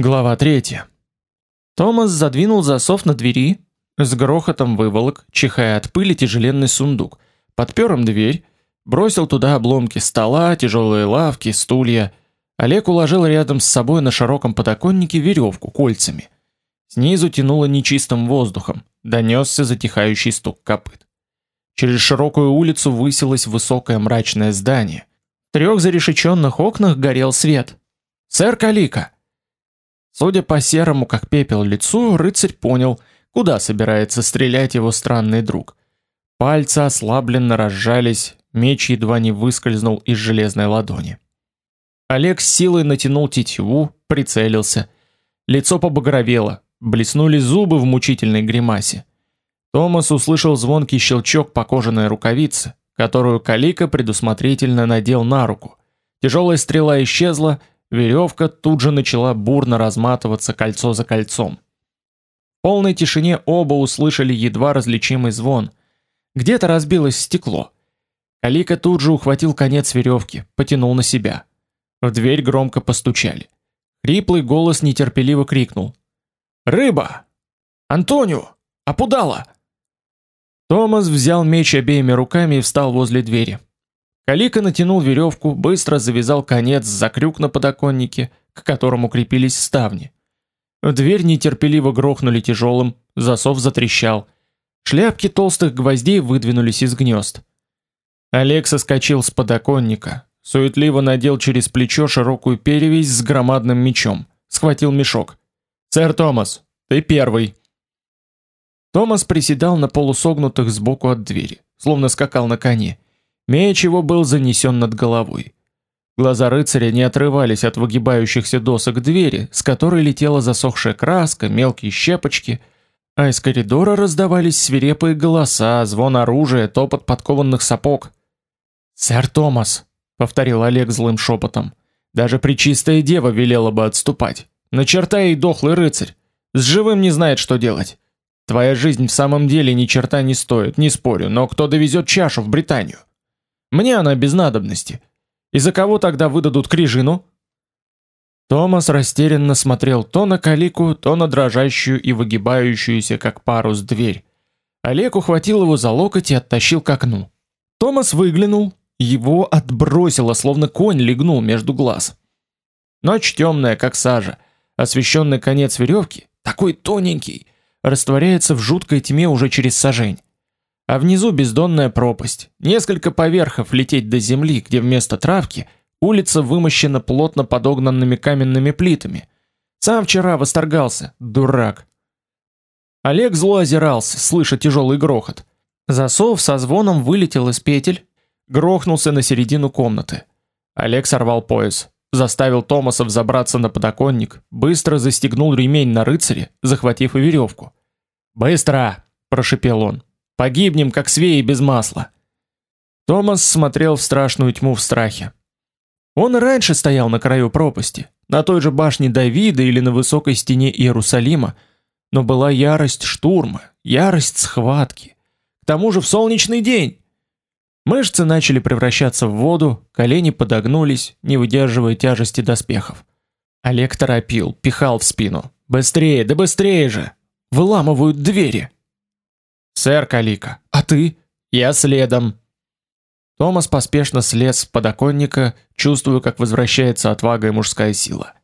Глава 3. Томас задвинул засов на двери, с грохотом выволок, чихая от пыли тяжеленный сундук, подпер им дверь, бросил туда обломки стола, тяжелые лавки, стулья. Олег уложил рядом с собой на широком подоконнике веревку кольцами. Снизу тянуло нечистым воздухом, донесся затихающий стук копыт. Через широкую улицу высилось высокое мрачное здание. В трех зарешеченных окнах горел свет. «Сэр Калика!» Судя по серому, как пепел лицу, рыцарь понял, куда собирается стрелять его странный друг. Пальцы ослабленно разжались, меч едва не выскользнул из железной ладони. Олег с силой натянул тетиву, прицелился. Лицо побагровело, блеснули зубы в мучительной гримасе. Томас услышал звонкий щелчок по кожаной рукавице, которую Калика предусмотрительно надел на руку. Тяжелая стрела исчезла, Веревка тут же начала бурно разматываться кольцо за кольцом. В полной тишине оба услышали едва различимый звон. Где-то разбилось стекло. Калика тут же ухватил конец веревки, потянул на себя. В дверь громко постучали. Хриплый голос нетерпеливо крикнул: "Рыба! Антонио, опудала!" Томас взял меч обеими руками и встал возле двери. Калика натянул веревку, быстро завязал конец за крюк на подоконнике, к которому крепились ставни. В дверь нетерпеливо грохнули тяжелым, засов затрещал. Шляпки толстых гвоздей выдвинулись из гнезд. Олег соскочил с подоконника, суетливо надел через плечо широкую перевязь с громадным мечом, схватил мешок. «Сэр Томас, ты первый!» Томас приседал на полусогнутых сбоку от двери, словно скакал на коне. Меч его был занесен над головой. Глаза рыцаря не отрывались от выгибающихся досок двери, с которой летела засохшая краска, мелкие щепочки, а из коридора раздавались свирепые голоса, звон оружия, топот подкованных сапог. "Сэр Томас", повторил Олег злым шепотом. "Даже пречистая дева велела бы отступать. На черта ей дохлый рыцарь. С живым не знает, что делать. Твоя жизнь в самом деле ни черта не стоит, не спорю, но кто довезет чашу в Британию? Мне она без надобности. И за кого тогда выдадут крижину? Томас растерянно смотрел то на Калику, то на дрожащую и выгибающуюся как парус дверь. Олег ухватил его за локоть и оттащил к окну. Томас выглянул, его отбросило, словно конь легнул между глаз. Ночь темная, как сажа, освещенный конец веревки, такой тоненький, растворяется в жуткой тьме уже через сажень а внизу бездонная пропасть. Несколько поверхов лететь до земли, где вместо травки улица вымощена плотно подогнанными каменными плитами. Сам вчера восторгался, дурак. Олег зло озирался, слыша тяжелый грохот. Засов со звоном вылетел из петель, грохнулся на середину комнаты. Олег сорвал пояс, заставил Томаса взобраться на подоконник, быстро застегнул ремень на рыцаре, захватив и веревку. "Быстро!" прошипел он. Погибнем, как свеи без масла. Томас смотрел в страшную тьму в страхе. Он раньше стоял на краю пропасти, на той же башне Давида или на высокой стене Иерусалима, но была ярость штурма, ярость схватки. К тому же в солнечный день. Мышцы начали превращаться в воду, колени подогнулись, не выдерживая тяжести доспехов. Олег торопил, пихал в спину. Быстрее, да быстрее же. Выламывают двери. Сэр Калика. А ты? Я следом. Томас поспешно слез с подоконника, чувствуя, как возвращается отвага и мужская сила.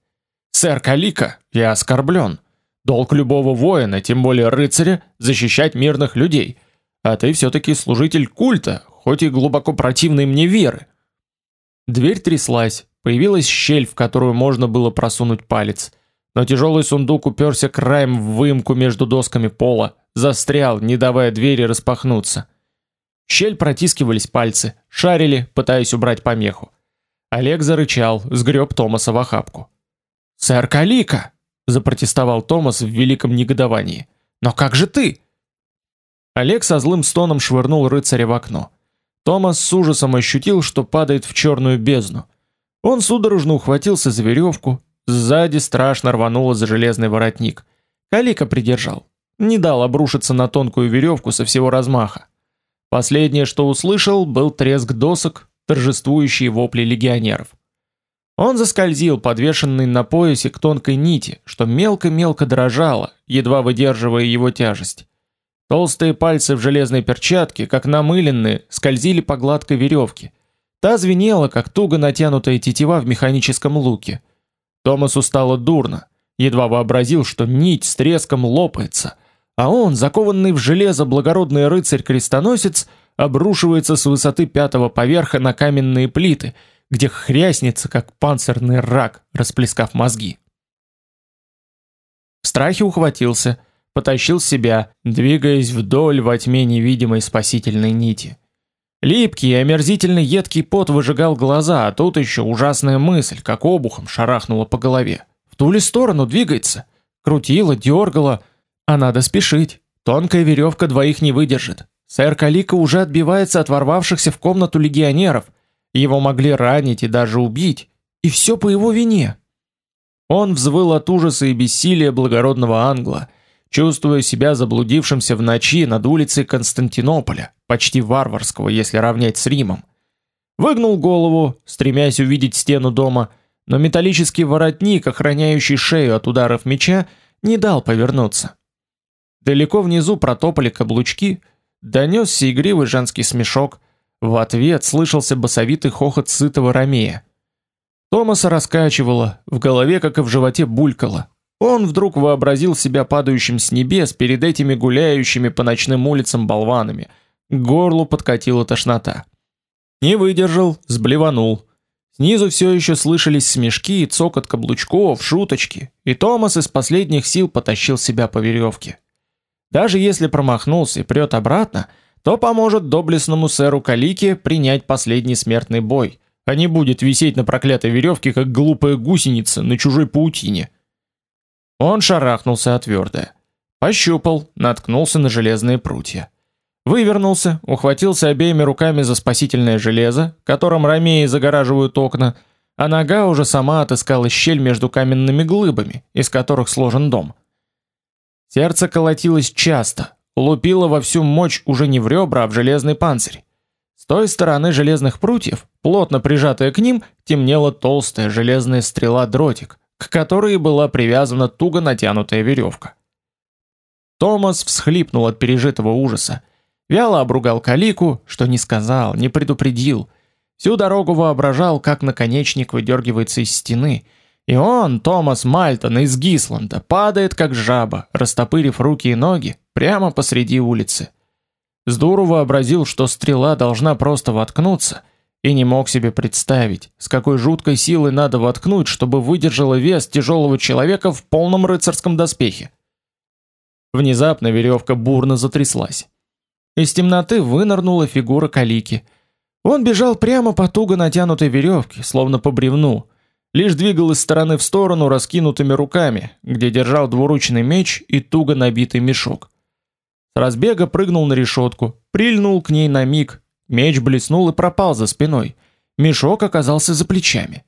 Сэр Калика, я оскорблен. Долг любого воина, тем более рыцаря, защищать мирных людей. А ты все таки служитель культа, хоть и глубоко противной мне веры. Дверь тряслась, появилась щель, в которую можно было просунуть палец, но тяжелый сундук уперся краем в выемку между досками пола, застрял, не давая двери распахнуться. В щель протискивались пальцы, шарили, пытаясь убрать помеху. Олег зарычал, сгреб Томаса в охапку. "Сэр Калика", запротестовал Томас в великом негодовании. "Но как же ты?" Олег со злым стоном швырнул рыцаря в окно. Томас с ужасом ощутил, что падает в черную бездну. Он судорожно ухватился за веревку, сзади страшно рвануло за железный воротник. Калика придержал не дал обрушиться на тонкую веревку со всего размаха. Последнее, что услышал, был треск досок, торжествующие вопли легионеров. Он заскользил, подвешенный на поясе к тонкой нити, что мелко-мелко дрожало, едва выдерживая его тяжесть. Толстые пальцы в железной перчатке, как намыленные, скользили по гладкой веревке. Та звенела, как туго натянутая тетива в механическом луке. Томасу стало дурно. Едва вообразил, что нить с треском лопается, а он, закованный в железо благородный рыцарь-крестоносец, обрушивается с высоты пятого поверха на каменные плиты — где хряснется, как панцирный рак, расплескав мозги. В страхе ухватился, потащил себя, двигаясь вдоль во тьме невидимой спасительной нити. Липкий и омерзительно едкий пот выжигал глаза, а тут еще ужасная мысль, как обухом шарахнула по голове. В ту ли сторону двигается? Крутила, дергала, а надо спешить. Тонкая веревка двоих не выдержит. Сэр Калика уже отбивается от ворвавшихся в комнату легионеров, его могли ранить и даже убить, и все по его вине. Он взвыл от ужаса и бессилия благородного англа, чувствуя себя заблудившимся в ночи над улицей Константинополя, почти варварского, если равнять с Римом. Выгнул голову, стремясь увидеть стену дома, но металлический воротник, охраняющий шею от ударов меча, не дал повернуться. Далеко внизу протопали каблучки, донесся игривый женский смешок, в ответ слышался басовитый хохот сытого ромея. Томаса раскачивало, в голове, как и в животе, булькало. Он вдруг вообразил себя падающим с небес перед этими гуляющими по ночным улицам болванами. К горлу подкатила тошнота. Не выдержал, сблеванул. Снизу все еще слышались смешки и цокот каблучков, шуточки, и Томас из последних сил потащил себя по веревке. Даже если промахнулся и прет обратно, то поможет доблестному сэру Калике принять последний смертный бой, а не будет висеть на проклятой веревке, как глупая гусеница на чужой паутине. Он шарахнулся от. Пощупал, наткнулся на железные прутья. Вывернулся, ухватился обеими руками за спасительное железо, которым ромеи загораживают окна, а нога уже сама отыскала щель между каменными глыбами, из которых сложен дом. Сердце колотилось часто, лупила во всю мощь уже не в ребра, а в железный панцирь. С той стороны железных прутьев, плотно прижатая к ним, темнела толстая железная стрела-дротик, к которой была привязана туго натянутая веревка. Томас всхлипнул от пережитого ужаса. Вяло обругал Калику, что не сказал, не предупредил. Всю дорогу воображал, как наконечник выдергивается из стены, и он, Томас Мальтон из Гисланда, падает как жаба, растопырив руки и ноги, прямо посреди улицы. Сдуру вообразил, что стрела должна просто воткнуться, и не мог себе представить, с какой жуткой силой надо воткнуть, чтобы выдержала вес тяжелого человека в полном рыцарском доспехе. Внезапно веревка бурно затряслась. Из темноты вынырнула фигура Калики. Он бежал прямо по туго натянутой веревке, словно по бревну, лишь двигал из стороны в сторону раскинутыми руками, где держал двуручный меч и туго набитый мешок. С разбега прыгнул на решетку, прильнул к ней на миг, меч блеснул и пропал за спиной. Мешок оказался за плечами.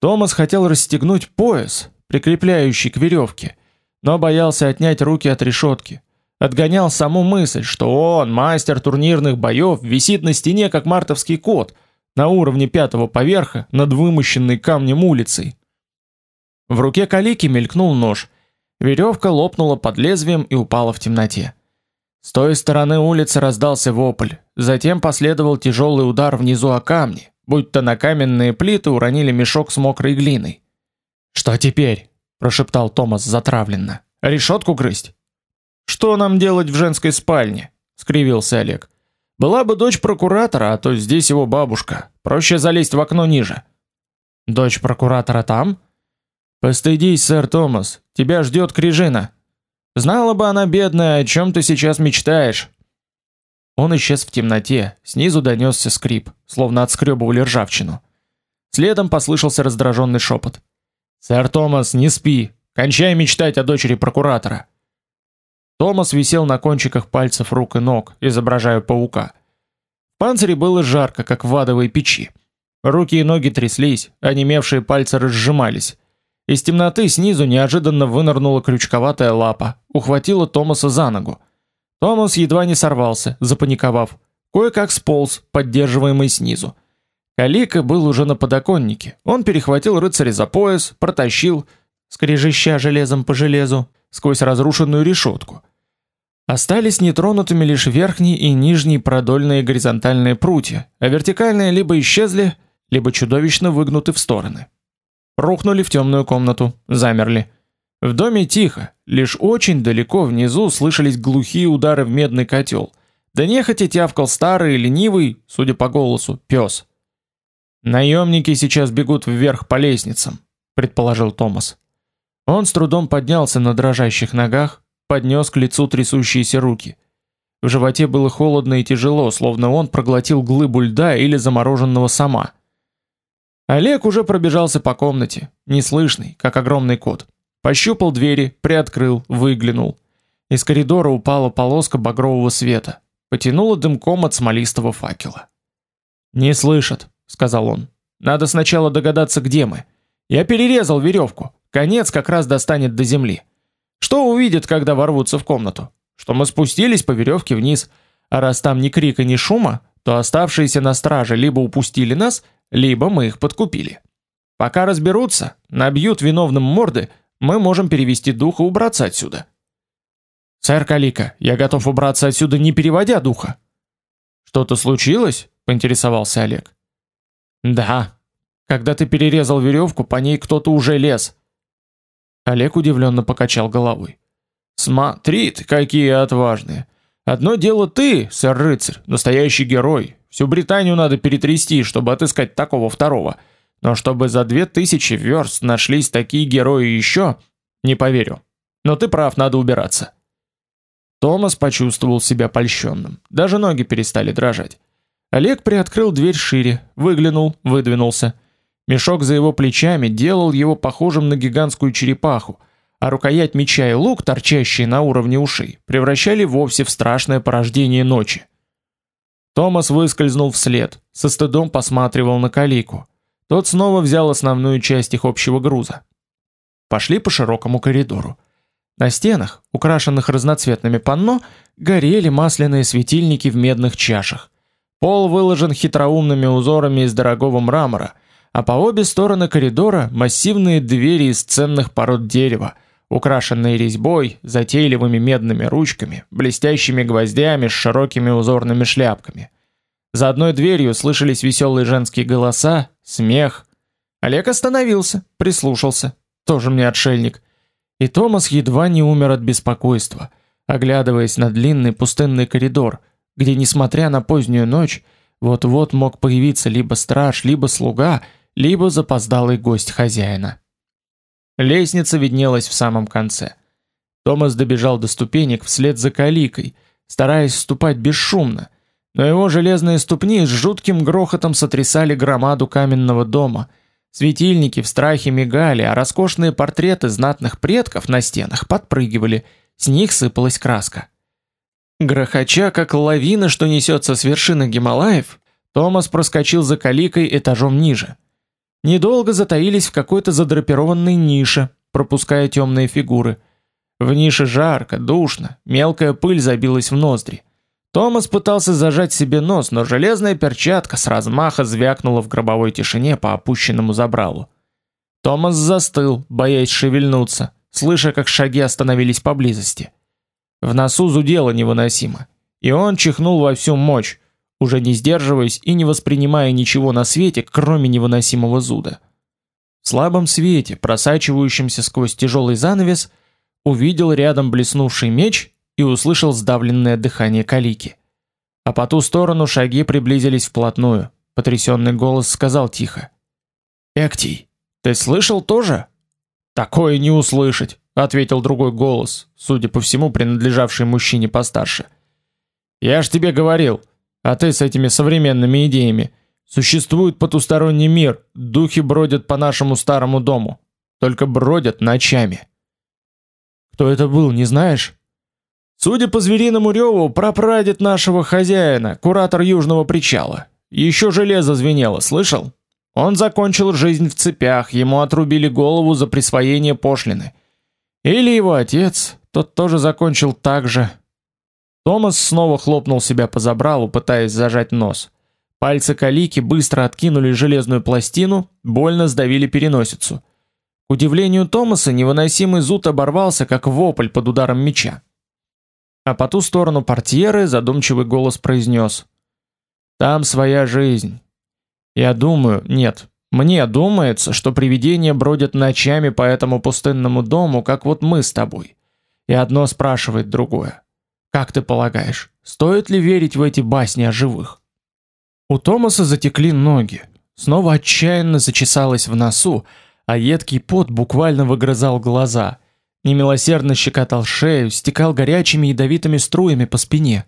Томас хотел расстегнуть пояс, прикрепляющий к веревке, но боялся отнять руки от решетки. Отгонял саму мысль, что он, мастер турнирных боев, висит на стене как мартовский кот, на уровне пятого поверха над вымощенной камнем улицей. В руке Калики мелькнул нож. Веревка лопнула под лезвием и упала в темноте. С той стороны улицы раздался вопль, затем последовал тяжелый удар внизу о камни, будто на каменные плиты уронили мешок с мокрой глиной. "Что теперь?" прошептал Томас затравленно. "Решетку грызть?" "Что нам делать в женской спальне?" скривился Олег. "Была бы дочь прокуратора, а то здесь его бабушка. Проще залезть в окно ниже". "Дочь прокуратора там?" "Постыдись, сэр Томас, тебя ждет Крижина". Знала бы она, бедная, о чем ты сейчас мечтаешь. Он исчез в темноте, снизу донесся скрип, словно отскребывали ржавчину. Следом послышался раздраженный шепот. «Сэр Томас, не спи! Кончай мечтать о дочери прокуратора!» Томас висел на кончиках пальцев рук и ног, изображая паука. В панцире было жарко, как в адовой печи. Руки и ноги тряслись, а немевшие пальцы разжимались. Из темноты снизу неожиданно вынырнула крючковатая лапа, ухватила Томаса за ногу. Томас едва не сорвался, запаниковав. Кое-как сполз, поддерживаемый снизу. Калика был уже на подоконнике. Он перехватил рыцаря за пояс, протащил, скрежеща железом по железу, сквозь разрушенную решетку. Остались нетронутыми лишь верхние и нижние продольные горизонтальные прутья, а вертикальные либо исчезли, либо чудовищно выгнуты в стороны. Рухнули в темную комнату, замерли. В доме тихо, лишь очень далеко внизу слышались глухие удары в медный котел. Да нехотя тявкал старый ленивый, судя по голосу, пес. Наемники сейчас бегут вверх по лестницам, предположил Томас. Он с трудом поднялся на дрожащих ногах, поднес к лицу трясущиеся руки. В животе было холодно и тяжело, словно он проглотил глыбу льда или замороженного сама. Олег уже пробежался по комнате, неслышный, как огромный кот. Пощупал двери, приоткрыл, выглянул. Из коридора упала полоска багрового света, потянуло дымком от смолистого факела. "Не слышат", сказал он. Надо сначала догадаться, где мы. Я перерезал веревку. Конец как раз достанет до земли. Что увидят, когда ворвутся в комнату? Что мы спустились по веревке вниз, а раз там ни крика, ни шума, то оставшиеся на страже либо упустили нас, либо мы их подкупили. Пока разберутся, набьют виновным морды, мы можем перевести дух и убраться отсюда. Сэр Калика, я готов убраться отсюда, не переводя духа. Что-то случилось? поинтересовался Олег. Да. Когда ты перерезал веревку, по ней кто-то уже лез. Олег удивленно покачал головой. Смотри, какие отважные. Одно дело ты, сэр рыцарь, настоящий герой. Всю Британию надо перетрясти, чтобы отыскать такого второго. Но чтобы за две тысячи верст нашлись такие герои еще, не поверю. Но ты прав, надо убираться. Томас почувствовал себя польщенным. Даже ноги перестали дрожать. Олег приоткрыл дверь шире, выглянул, выдвинулся. Мешок за его плечами делал его похожим на гигантскую черепаху, а рукоять меча и лук, торчащие на уровне ушей, превращали вовсе в страшное порождение ночи. Томас выскользнул вслед, со стыдом посматривал на Калику. Тот снова взял основную часть их общего груза. Пошли по широкому коридору. На стенах, украшенных разноцветными панно, горели масляные светильники в медных чашах. Пол выложен хитроумными узорами из дорогого мрамора, а по обе стороны коридора массивные двери из ценных пород дерева, украшенные резьбой, затейливыми медными ручками, блестящими гвоздями с широкими узорными шляпками. За одной дверью слышались веселые женские голоса, смех. Олег остановился, прислушался. Тоже мне отшельник. И Томас едва не умер от беспокойства, оглядываясь на длинный пустынный коридор – где, несмотря на позднюю ночь, вот-вот мог появиться либо страж, либо слуга, либо запоздалый гость хозяина. Лестница виднелась в самом конце. Томас добежал до ступенек вслед за Каликой, стараясь ступать бесшумно, но его железные ступни с жутким грохотом сотрясали громаду каменного дома. Светильники в страхе мигали, а роскошные портреты знатных предков на стенах подпрыгивали, с них сыпалась краска. Грохоча, как лавина, что несется с вершины Гималаев, Томас проскочил за каликой этажом ниже. Недолго затаились в какой-то задрапированной нише, пропуская темные фигуры. В нише жарко, душно, мелкая пыль забилась в ноздри. Томас пытался зажать себе нос, но железная перчатка с размаха звякнула в гробовой тишине по опущенному забралу. Томас застыл, боясь шевельнуться, слыша, как шаги остановились поблизости. В носу зудело невыносимо, и он чихнул во всю мощь, уже не сдерживаясь и не воспринимая ничего на свете, кроме невыносимого зуда. В слабом свете, просачивающемся сквозь тяжелый занавес, увидел рядом блеснувший меч и услышал сдавленное дыхание Калики. А по ту сторону шаги приблизились вплотную. Потрясенный голос сказал тихо: "Эктий, ты слышал тоже?" "Такое не услышать", ответил другой голос, судя по всему, принадлежавший мужчине постарше. Я ж тебе говорил, а ты с этими современными идеями. Существует потусторонний мир, духи бродят по нашему старому дому, только бродят ночами. Кто это был, не знаешь? Судя по звериному реву, прапрадед нашего хозяина, куратор южного причала. Еще железо звенело, слышал? Он закончил жизнь в цепях, ему отрубили голову за присвоение пошлины. Или его отец, тот тоже закончил так же. Томас снова хлопнул себя по забралу, пытаясь зажать нос. Пальцы Калики быстро откинули железную пластину, больно сдавили переносицу. К удивлению Томаса, невыносимый зуд оборвался, как вопль под ударом меча. А по ту сторону портьеры задумчивый голос произнес: "Там своя жизнь. Я думаю, нет, мне думается, что привидения бродят ночами по этому пустынному дому, как вот мы с тобой. И одно спрашивает другое. Как ты полагаешь, стоит ли верить в эти басни о живых?" У Томаса затекли ноги. Снова отчаянно зачесалось в носу, а едкий пот буквально выгрызал глаза. Немилосердно щекотал шею, стекал горячими ядовитыми струями по спине.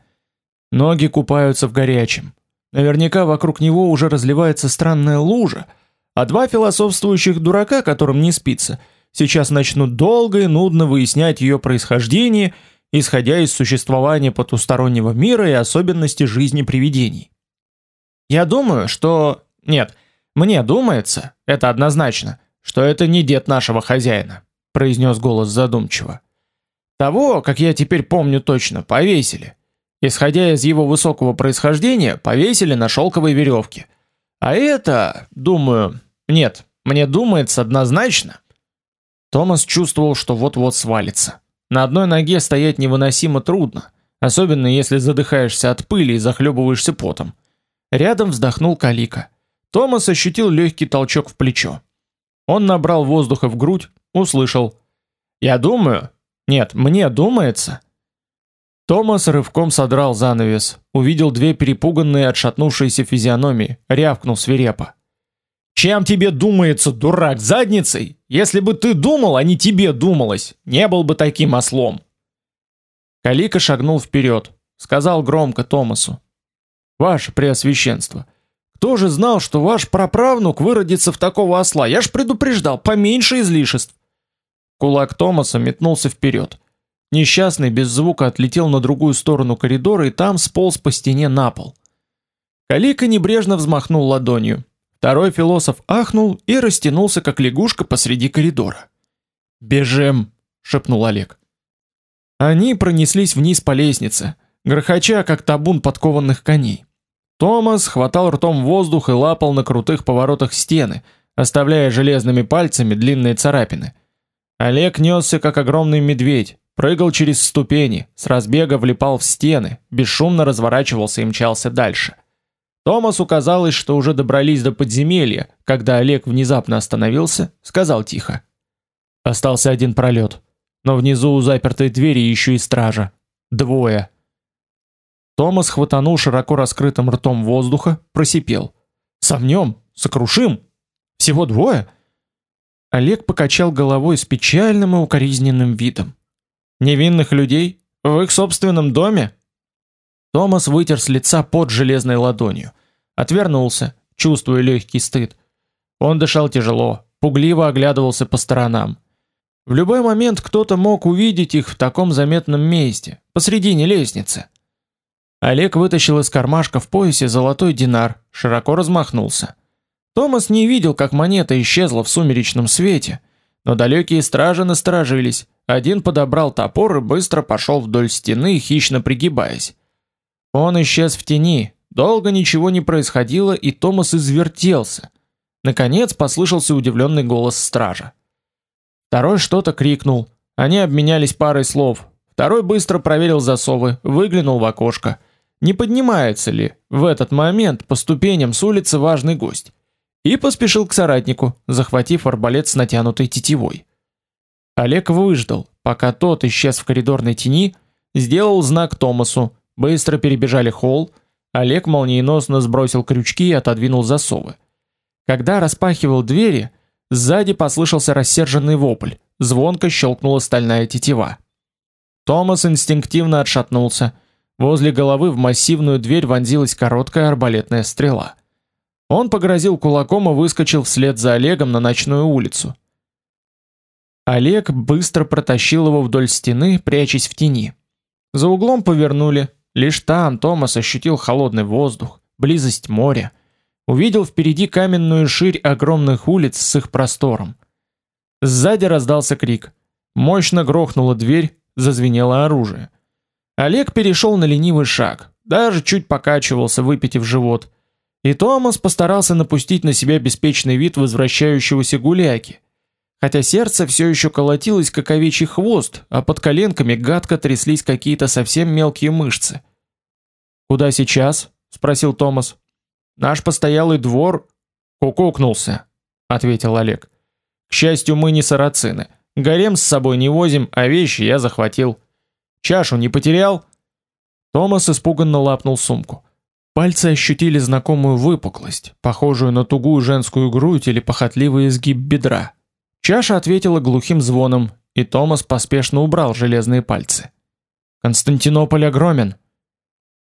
Ноги купаются в горячем. Наверняка вокруг него уже разливается странная лужа, а два философствующих дурака, которым не спится, сейчас начнут долго и нудно выяснять ее происхождение, исходя из существования потустороннего мира и особенностей жизни привидений. Я думаю, что... Нет, мне думается, это однозначно, что это не дед нашего хозяина, произнес голос задумчиво. Того, как я теперь помню точно, повесили. Исходя из его высокого происхождения, повесили на шелковой веревке. А это, думаю, нет, мне думается однозначно. Томас чувствовал, что вот-вот свалится. На одной ноге стоять невыносимо трудно, особенно если задыхаешься от пыли и захлебываешься потом. Рядом вздохнул Калика. Томас ощутил легкий толчок в плечо. Он набрал воздуха в грудь, услышал: "Я думаю, нет, мне думается". Томас рывком содрал занавес, увидел две перепуганные, отшатнувшиеся физиономии, рявкнул свирепо: "Чем тебе думается, дурак, задницей? Если бы ты думал, а не тебе думалось, не был бы таким ослом". Калика шагнул вперед, сказал громко Томасу: Ваше преосвященство, кто же знал, что ваш праправнук выродится в такого осла? Я ж предупреждал, поменьше излишеств. Кулак Томаса метнулся вперед. Несчастный без звука отлетел на другую сторону коридора и там сполз по стене на пол. Калика небрежно взмахнул ладонью. Второй философ ахнул и растянулся как лягушка посреди коридора. "Бежим", шепнул Олег. Они пронеслись вниз по лестнице, грохоча как табун подкованных коней. Томас хватал ртом воздух и лапал на крутых поворотах стены, оставляя железными пальцами длинные царапины. Олег нёсся как огромный медведь, прыгал через ступени, с разбега влипал в стены, бесшумно разворачивался и мчался дальше. Томасу казалось, что уже добрались до подземелья, когда Олег внезапно остановился, сказал тихо: "Остался один пролет, но внизу у запертой двери еще и стража. Двое. Томас хватанул широко раскрытым ртом воздуха, просипел: "Сомнем, сокрушим. Всего двое?" Олег покачал головой с печальным и укоризненным видом. "Невинных людей в их собственном доме?" Томас вытер с лица пот железной ладонью, отвернулся, чувствуя легкий стыд. Он дышал тяжело, пугливо оглядывался по сторонам. В любой момент кто-то мог увидеть их в таком заметном месте, посредине лестницы. Олег вытащил из кармашка в поясе золотой динар, широко размахнулся. Томас не видел, как монета исчезла в сумеречном свете, но далекие стражи насторожились. Один подобрал топор и быстро пошел вдоль стены, хищно пригибаясь. Он исчез в тени. Долго ничего не происходило, и Томас извертелся. Наконец послышался удивленный голос стража. Второй что-то крикнул. Они обменялись парой слов. Второй быстро проверил засовы, выглянул в окошко не поднимается ли в этот момент по ступеням с улицы важный гость, и поспешил к соратнику, захватив арбалет с натянутой тетивой. Олег выждал, пока тот исчез в коридорной тени, сделал знак Томасу, быстро перебежали холл, Олег молниеносно сбросил крючки и отодвинул засовы. Когда распахивал двери, сзади послышался рассерженный вопль, звонко щелкнула стальная тетива. Томас инстинктивно отшатнулся, Возле головы в массивную дверь вонзилась короткая арбалетная стрела. Он погрозил кулаком и выскочил вслед за Олегом на ночную улицу. Олег быстро протащил его вдоль стены, прячась в тени. За углом повернули. Лишь там Томас ощутил холодный воздух, близость моря, увидел впереди каменную ширь огромных улиц с их простором. Сзади раздался крик. Мощно грохнула дверь, зазвенело оружие. Олег перешел на ленивый шаг, даже чуть покачивался, выпитив живот. И Томас постарался напустить на себя беспечный вид возвращающегося гуляки, хотя сердце все еще колотилось, как овечий хвост, а под коленками гадко тряслись какие-то совсем мелкие мышцы. «Куда сейчас?» — спросил Томас. «Наш постоялый двор...» «Кукукнулся», — ответил Олег. «К счастью, мы не сарацины. Гарем с собой не возим, а вещи я захватил. Чашу не потерял?» Томас испуганно лапнул сумку. Пальцы ощутили знакомую выпуклость, похожую на тугую женскую грудь или похотливый изгиб бедра. Чаша ответила глухим звоном, и Томас поспешно убрал железные пальцы. Константинополь огромен.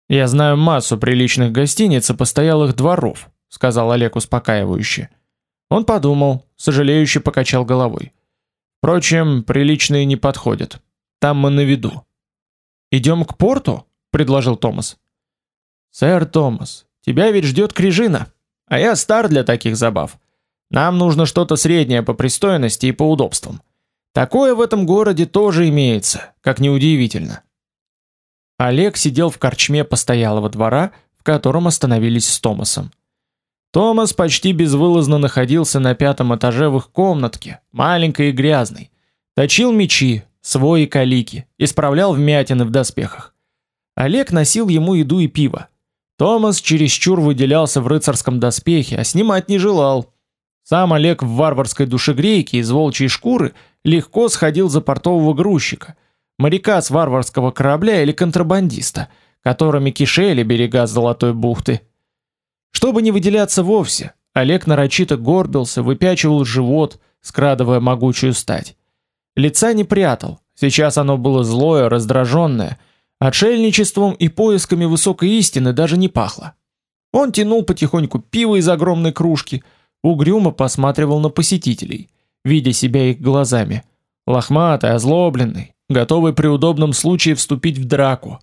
Я знаю массу приличных гостиниц и постоялых дворов, сказал Олег успокаивающе. Он подумал, сожалеюще покачал головой. Впрочем, приличные не подходят. Там мы на виду. Идем к порту, предложил Томас. Сэр Томас, тебя ведь ждет Крижина, а я стар для таких забав. Нам нужно что-то среднее по пристойности и по удобствам. Такое в этом городе тоже имеется, как ни удивительно. Олег сидел в корчме постоялого двора, в котором остановились с Томасом. Томас почти безвылазно находился на пятом этаже в их комнатке, маленькой и грязной. Точил мечи, свой и калики, исправлял вмятины в доспехах. Олег носил ему еду и пиво. Томас чересчур выделялся в рыцарском доспехе, а снимать не желал. Сам Олег в варварской душегрейке из волчьей шкуры легко сходил за портового грузчика, моряка с варварского корабля или контрабандиста, которыми кишели берега Золотой бухты. Чтобы не выделяться вовсе, Олег нарочито горбился, выпячивал живот, скрадывая могучую стать. Лица не прятал, сейчас оно было злое, раздраженное, отшельничеством и поисками высокой истины даже не пахло. Он тянул потихоньку пиво из огромной кружки – угрюмо посматривал на посетителей, видя себя их глазами. Лохматый, озлобленный, готовый при удобном случае вступить в драку.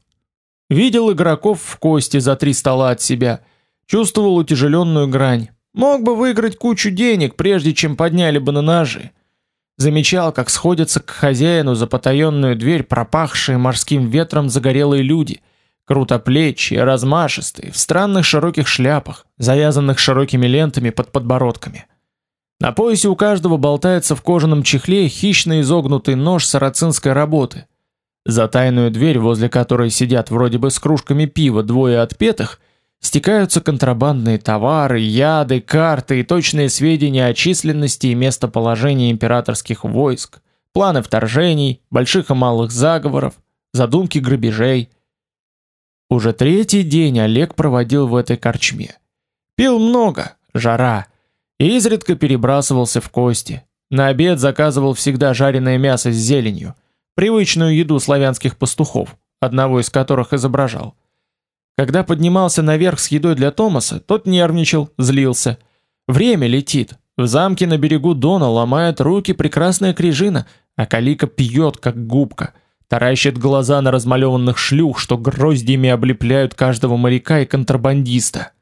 Видел игроков в кости за три стола от себя, чувствовал утяжеленную грань. Мог бы выиграть кучу денег, прежде чем подняли бы на ножи. Замечал, как сходятся к хозяину за потаенную дверь пропахшие морским ветром загорелые люди, крутоплечие, размашистые, в странных широких шляпах, завязанных широкими лентами под подбородками. На поясе у каждого болтается в кожаном чехле хищно изогнутый нож сарацинской работы. За тайную дверь, возле которой сидят вроде бы с кружками пива двое отпетых, стекаются контрабандные товары, яды, карты и точные сведения о численности и местоположении императорских войск, планы вторжений, больших и малых заговоров, задумки грабежей – уже третий день Олег проводил в этой корчме. Пил много, жара, и изредка перебрасывался в кости. На обед заказывал всегда жареное мясо с зеленью, привычную еду славянских пастухов, одного из которых изображал. Когда поднимался наверх с едой для Томаса, тот нервничал, злился. Время летит. В замке на берегу Дона ломает руки прекрасная крижина, а Калика пьет, как губка – таращит глаза на размалеванных шлюх, что гроздьями облепляют каждого моряка и контрабандиста.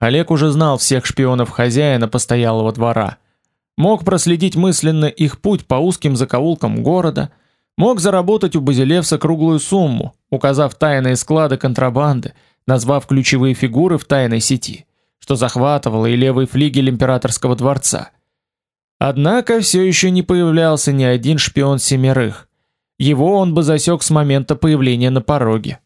Олег уже знал всех шпионов хозяина постоялого двора. Мог проследить мысленно их путь по узким закоулкам города, мог заработать у Базилевса круглую сумму, указав тайные склады контрабанды, назвав ключевые фигуры в тайной сети, что захватывало и левый флигель императорского дворца. Однако все еще не появлялся ни один шпион семерых. Его он бы засек с момента появления на пороге.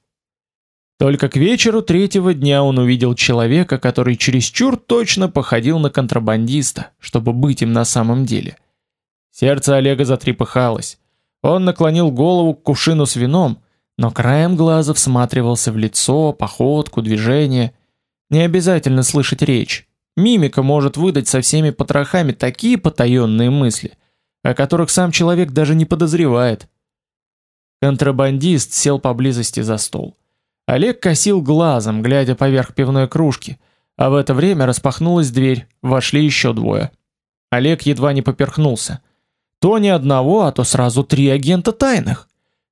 Только к вечеру третьего дня он увидел человека, который чересчур точно походил на контрабандиста, чтобы быть им на самом деле. Сердце Олега затрепыхалось. Он наклонил голову к кувшину с вином, но краем глаза всматривался в лицо, походку, движение. Не обязательно слышать речь. Мимика может выдать со всеми потрохами такие потаенные мысли, о которых сам человек даже не подозревает. Контрабандист сел поблизости за стол. Олег косил глазом, глядя поверх пивной кружки, а в это время распахнулась дверь, вошли еще двое. Олег едва не поперхнулся. То не одного, а то сразу три агента тайных.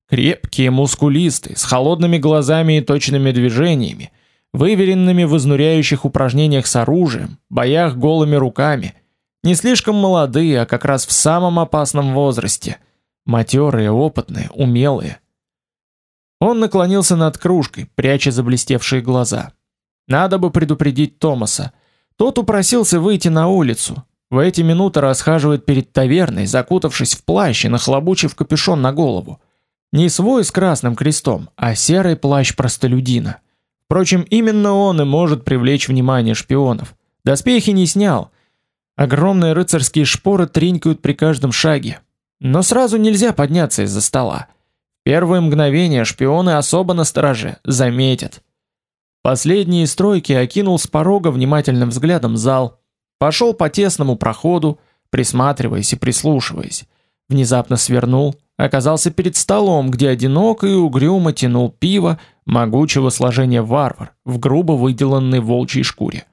Крепкие, мускулистые, с холодными глазами и точными движениями, выверенными в изнуряющих упражнениях с оружием, боях голыми руками. Не слишком молодые, а как раз в самом опасном возрасте – матерые, опытные, умелые. Он наклонился над кружкой, пряча заблестевшие глаза. Надо бы предупредить Томаса. Тот упросился выйти на улицу. В эти минуты расхаживает перед таверной, закутавшись в плащ и нахлобучив капюшон на голову. Не свой с красным крестом, а серый плащ простолюдина. Впрочем, именно он и может привлечь внимание шпионов. Доспехи не снял. Огромные рыцарские шпоры тренькают при каждом шаге. Но сразу нельзя подняться из-за стола. Первые мгновения шпионы особо настороже, заметят. Последние стройки окинул с порога внимательным взглядом зал, пошел по тесному проходу, присматриваясь и прислушиваясь. Внезапно свернул, оказался перед столом, где одиноко и угрюмо тянул пиво могучего сложения варвар в грубо выделанной волчьей шкуре.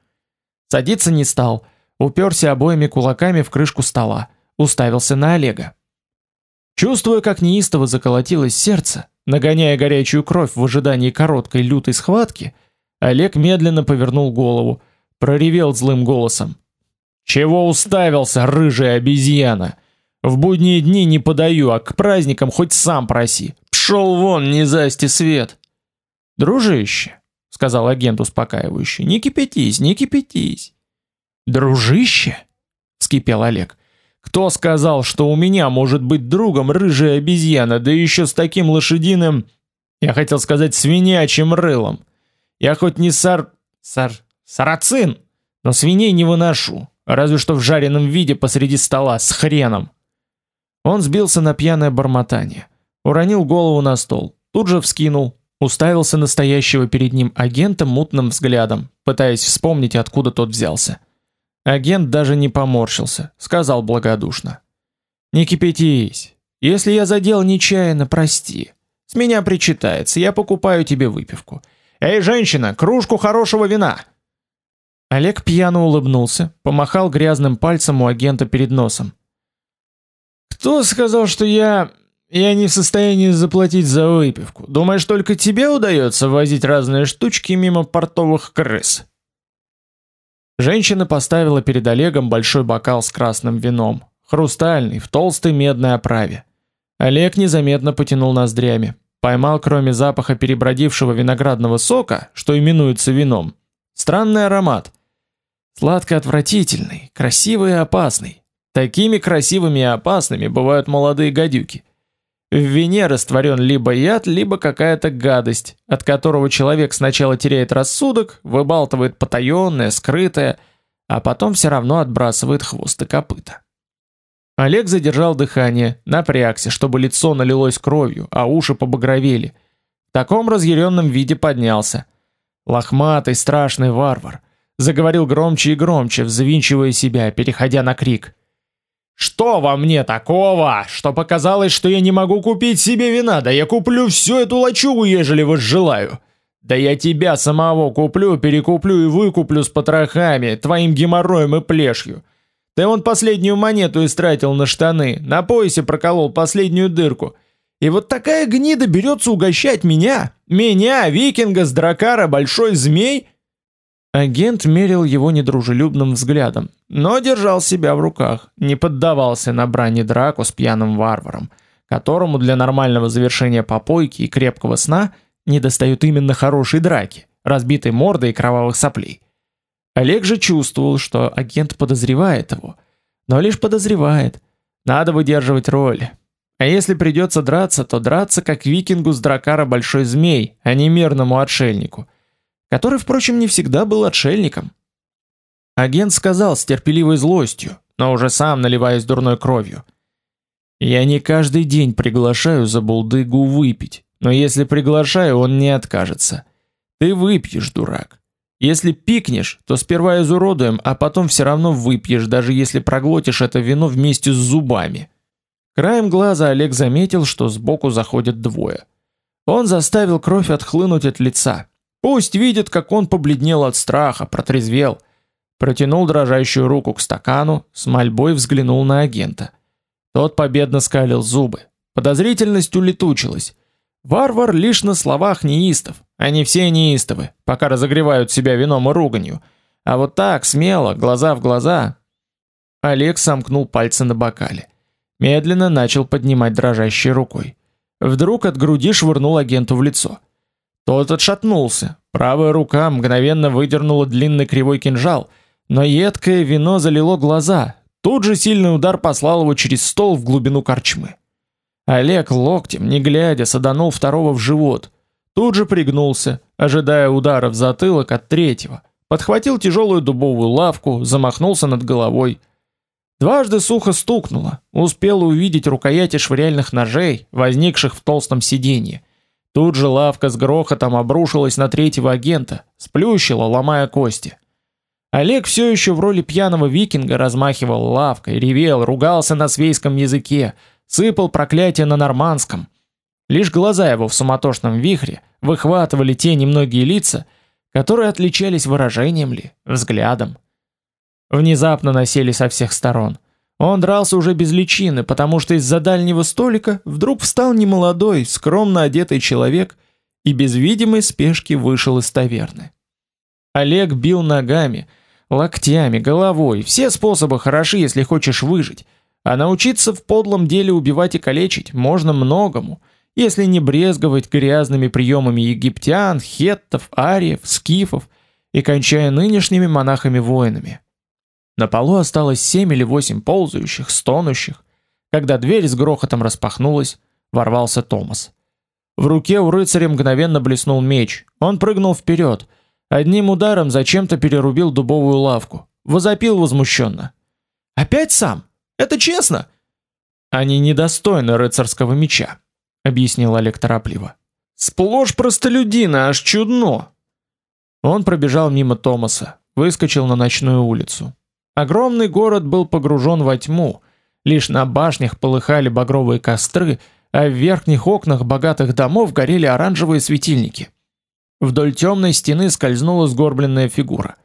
Садиться не стал, уперся обоими кулаками в крышку стола, уставился на Олега. Чувствуя, как неистово заколотилось сердце, нагоняя горячую кровь в ожидании короткой лютой схватки, Олег медленно повернул голову, проревел злым голосом: "Чего уставился, рыжая обезьяна? В будние дни не подаю, а к праздникам хоть сам проси. Пшел вон, не засти свет". "Дружище", сказал агент успокаивающе. "Не кипятись, не кипятись". "Дружище?" вскипел Олег. Кто сказал, что у меня может быть другом рыжая обезьяна, да еще с таким лошадиным, я хотел сказать свинячим рылом. Я хоть не сар... сар... сарацин, но свиней не выношу, разве что в жареном виде посреди стола с хреном. Он сбился на пьяное бормотание, уронил голову на стол, тут же вскинул, уставился на стоящего перед ним агента мутным взглядом, пытаясь вспомнить, откуда тот взялся. Агент даже не поморщился, сказал благодушно: "Не кипятись. Если я задел нечаянно, прости. С меня причитается, я покупаю тебе выпивку. Эй, женщина, кружку хорошего вина". Олег пьяно улыбнулся, помахал грязным пальцем у агента перед носом. Кто сказал, что я я не в состоянии заплатить за выпивку? Думаешь, только тебе удается возить разные штучки мимо портовых крыс? Женщина поставила перед Олегом большой бокал с красным вином, хрустальный, в толстой медной оправе. Олег незаметно потянул ноздрями, поймал кроме запаха перебродившего виноградного сока, что именуется вином, странный аромат. Сладко-отвратительный, красивый и опасный. Такими красивыми и опасными бывают молодые гадюки. В вине растворен либо яд, либо какая-то гадость, от которого человек сначала теряет рассудок, выбалтывает потаённое, скрытое, а потом все равно отбрасывает хвост и копыта. Олег задержал дыхание, напрягся, чтобы лицо налилось кровью, а уши побагровели. В таком разъяренном виде поднялся. Лохматый, страшный варвар. Заговорил громче и громче, взвинчивая себя, переходя на крик. Что во мне такого, что показалось, что я не могу купить себе вина? Да я куплю всю эту лачугу, ежели желаю. Да я тебя самого куплю, перекуплю и выкуплю с потрохами, твоим геморроем и плешью. Ты он последнюю монету истратил на штаны, на поясе проколол последнюю дырку. И вот такая гнида берется угощать меня, меня, викинга с дракара, большой змей, Агент мерил его недружелюбным взглядом, но держал себя в руках, не поддавался на брани драку с пьяным варваром, которому для нормального завершения попойки и крепкого сна недостают именно хорошей драки, разбитой мордой и кровавых соплей. Олег же чувствовал, что агент подозревает его, но лишь подозревает. Надо выдерживать роль. А если придется драться, то драться как викингу с дракара большой змей, а не мирному отшельнику – который, впрочем, не всегда был отшельником. Агент сказал с терпеливой злостью, но уже сам наливаясь дурной кровью: "Я не каждый день приглашаю за булдыгу выпить, но если приглашаю, он не откажется. Ты выпьешь, дурак. Если пикнешь, то сперва изуродуем, а потом все равно выпьешь, даже если проглотишь это вино вместе с зубами". Краем глаза Олег заметил, что сбоку заходят двое. Он заставил кровь отхлынуть от лица, Пусть видит, как он побледнел от страха, протрезвел. Протянул дрожащую руку к стакану, с мольбой взглянул на агента. Тот победно скалил зубы. Подозрительность улетучилась. Варвар лишь на словах неистов. Они все неистовы, пока разогревают себя вином и руганью. А вот так, смело, глаза в глаза... Олег сомкнул пальцы на бокале. Медленно начал поднимать дрожащей рукой. Вдруг от груди швырнул агенту в лицо. Тот отшатнулся. Правая рука мгновенно выдернула длинный кривой кинжал, но едкое вино залило глаза. Тут же сильный удар послал его через стол в глубину корчмы. Олег локтем, не глядя, саданул второго в живот. Тут же пригнулся, ожидая удара в затылок от третьего. Подхватил тяжелую дубовую лавку, замахнулся над головой. Дважды сухо стукнуло. Успел увидеть рукояти швыряльных ножей, возникших в толстом сиденье. Тут же лавка с грохотом обрушилась на третьего агента, сплющила, ломая кости. Олег все еще в роли пьяного викинга размахивал лавкой, ревел, ругался на свейском языке, сыпал проклятия на нормандском. Лишь глаза его в суматошном вихре выхватывали те немногие лица, которые отличались выражением ли, взглядом. Внезапно насели со всех сторон. Он дрался уже без личины, потому что из-за дальнего столика вдруг встал немолодой, скромно одетый человек и без видимой спешки вышел из таверны. Олег бил ногами, локтями, головой. Все способы хороши, если хочешь выжить. А научиться в подлом деле убивать и калечить можно многому, если не брезговать грязными приемами египтян, хеттов, ариев, скифов и кончая нынешними монахами-воинами. На полу осталось семь или восемь ползающих, стонущих. Когда дверь с грохотом распахнулась, ворвался Томас. В руке у рыцаря мгновенно блеснул меч. Он прыгнул вперед, одним ударом зачем-то перерубил дубовую лавку. Возопил возмущенно: "Опять сам? Это честно?" "Они недостойны рыцарского меча", объяснил Олег торопливо. "Сплошь простолюдины, аж чудно". Он пробежал мимо Томаса, выскочил на ночную улицу. Огромный город был погружен во тьму, лишь на башнях полыхали багровые костры, а в верхних окнах богатых домов горели оранжевые светильники. Вдоль темной стены скользнула сгорбленная фигура.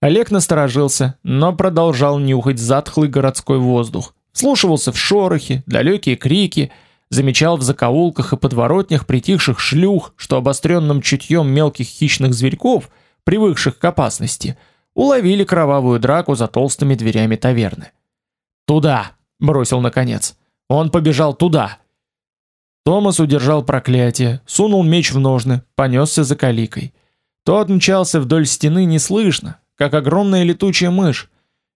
Олег насторожился, но продолжал нюхать затхлый городской воздух, слушался в шорохи, далекие крики, замечал в закоулках и подворотнях притихших шлюх, что обостренным чутьем мелких хищных зверьков, привыкших к опасности, уловили кровавую драку за толстыми дверями таверны. "Туда", бросил наконец. Он побежал туда. Томас удержал проклятие, сунул меч в ножны, понесся за каликой. Тот мчался вдоль стены неслышно, как огромная летучая мышь.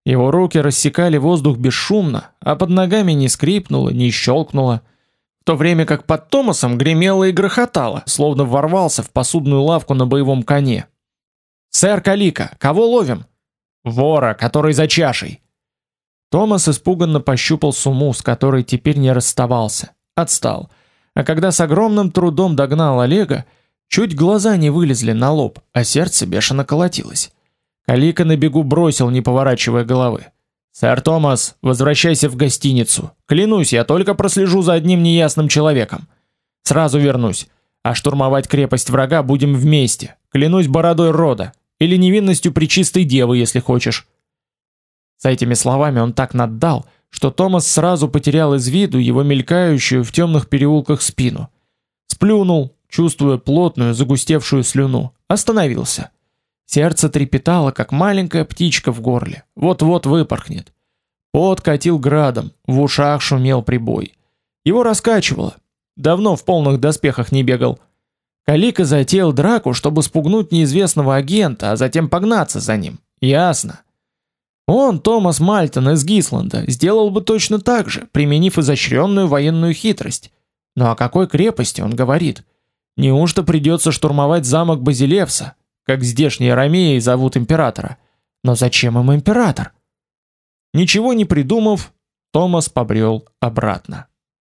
Его руки рассекали воздух бесшумно, а под ногами не скрипнуло, не щелкнуло, в то время как под Томасом гремело и грохотало, словно ворвался в посудную лавку на боевом коне. Сэр Калика, кого ловим? Вора, который за чашей. Томас испуганно пощупал сумму, с которой теперь не расставался. Отстал. А когда с огромным трудом догнал Олега, чуть глаза не вылезли на лоб, а сердце бешено колотилось. Калика на бегу бросил, не поворачивая головы: "Сэр Томас, возвращайся в гостиницу. Клянусь, я только прослежу за одним неясным человеком. Сразу вернусь. А штурмовать крепость врага будем вместе. Клянусь бородой рода или невинностью пречистой девы, если хочешь. С этими словами он так наддал, что Томас сразу потерял из виду его мелькающую в темных переулках спину. Сплюнул, чувствуя плотную загустевшую слюну, остановился. Сердце трепетало, как маленькая птичка в горле. Вот-вот выпорхнет. Пот катил градом, в ушах шумел прибой. Его раскачивало. Давно в полных доспехах не бегал. Калика затеял драку, чтобы спугнуть неизвестного агента, а затем погнаться за ним. Ясно. Он, Томас Мальтон из Гисланда, сделал бы точно так же, применив изощренную военную хитрость. Но о какой крепости он говорит? Неужто придется штурмовать замок Базилевса, как здешние ромеи зовут императора? Но зачем им император? Ничего не придумав, Томас побрел обратно.